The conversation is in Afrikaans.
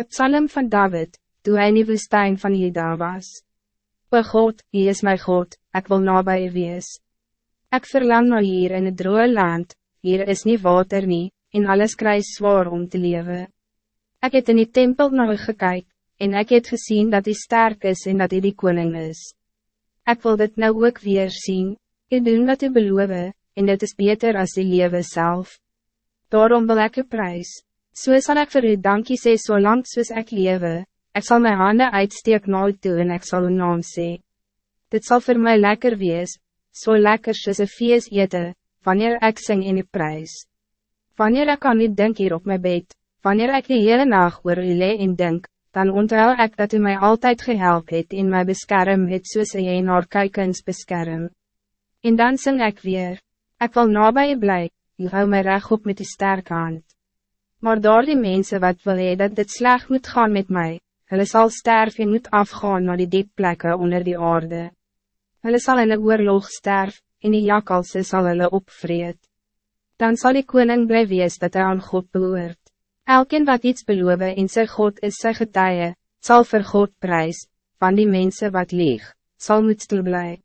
Het psalm van David, toen hij in die woestijn van Juda was. O God, Hij is mijn God, ik wil nabij u wees. Ik verlang naar hier in het droge land, hier is niet water nie, en alles krijgt zwaar om te leven. Ik heb in die tempel naar u gekyk, en ik heb gezien dat hij sterk is en dat hij die koning is. Ik wil dit nou ook weer zien, u doen wat u beloof, en dit is beter als die leven zelf. Daarom wil ik u prijs. So sal ek vir u dankie sê so lang soos ek lewe, ek sal my hande uitsteek na u toe en ek sal u naam sê. Dit zal voor mij lekker wees, so lekker soos een fees ete, wanneer ek sing in die prijs. Wanneer ek aan u denk hier op mijn bed, wanneer ek die hele nacht oor u lee en denk, dan onthou ek dat u mij altijd gehelp het en my beskerm het soos jy naar kuikens beskerm. En dan sing ik weer, ik wil nabij u bly, u hou my reg op met die sterke hand. Maar daar die mensen wat wil hee dat dit sleg moet gaan met mij, hulle sal sterf en moet afgaan naar die diep plekken onder die aarde. Hulle sal in een oorlog sterf, en die jakalse sal hulle opvreed. Dan zal die koning bly wees dat hij aan God behoort. Elkeen wat iets beloof en sy God is sy getuie, sal vir God prijs, van die mensen wat lieg, zal moet stil blij.